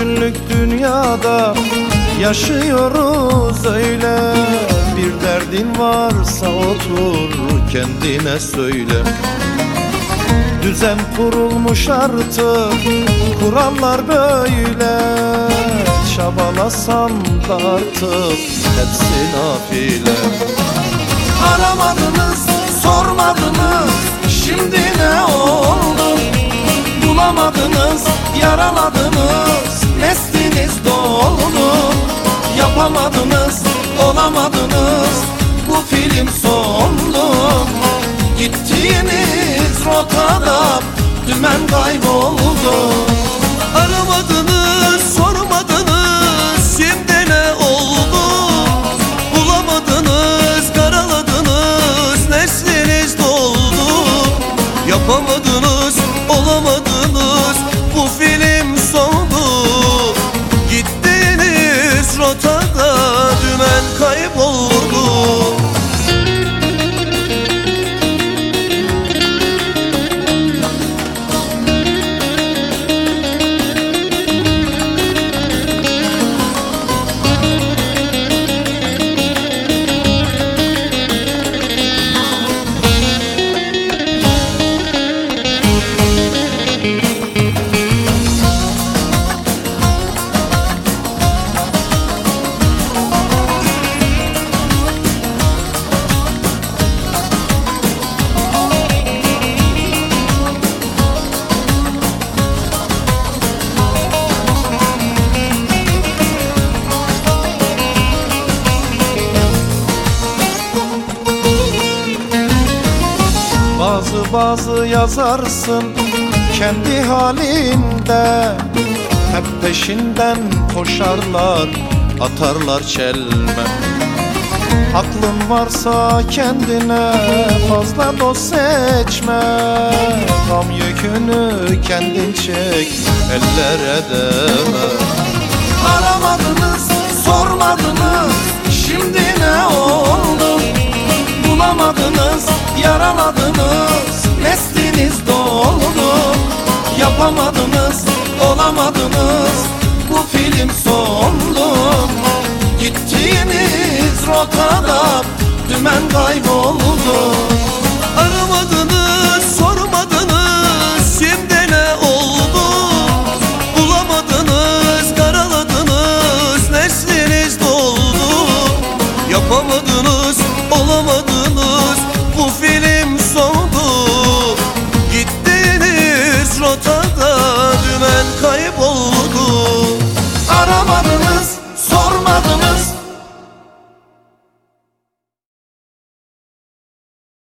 günlük dünyada yaşıyoruz öyle. Bir derdin varsa otur kendine söyle. Düzen kurulmuş artık kurallar böyle. Çabalasan da artık hepsi nafile. Aramadınız sormadınız şimdi ne oldu? Bulamadınız yaraladınız doldu Yapamadınız olamadınız bu film sondu Gittiğiniz rotada dümen kayboldu Aramadınız, sormadınız, şimdi ne oldu? Bulamadınız, karaladınız, nesliniz doldu. Yapamadınız, olamadınız, bu film Gittiğiniz Bazı yazarsın kendi halinde. Hep peşinden koşarlar atarlar çelme. Aklın varsa kendine fazla dost seçme. Gam yükünü kendin çek ellere deme. Aramadınız sormadınız şimdi ne oldu? Bulamadınız, yaraladınız hemen kayboldu. Aramadınız sormadınız şimdi ne oldu? Bulamadınız karaladınız nesliniz doldu. Yapamadınız olamadınız bu film sondu Gittiniz rotada dümen kayboldu. Aramadınız sormadınız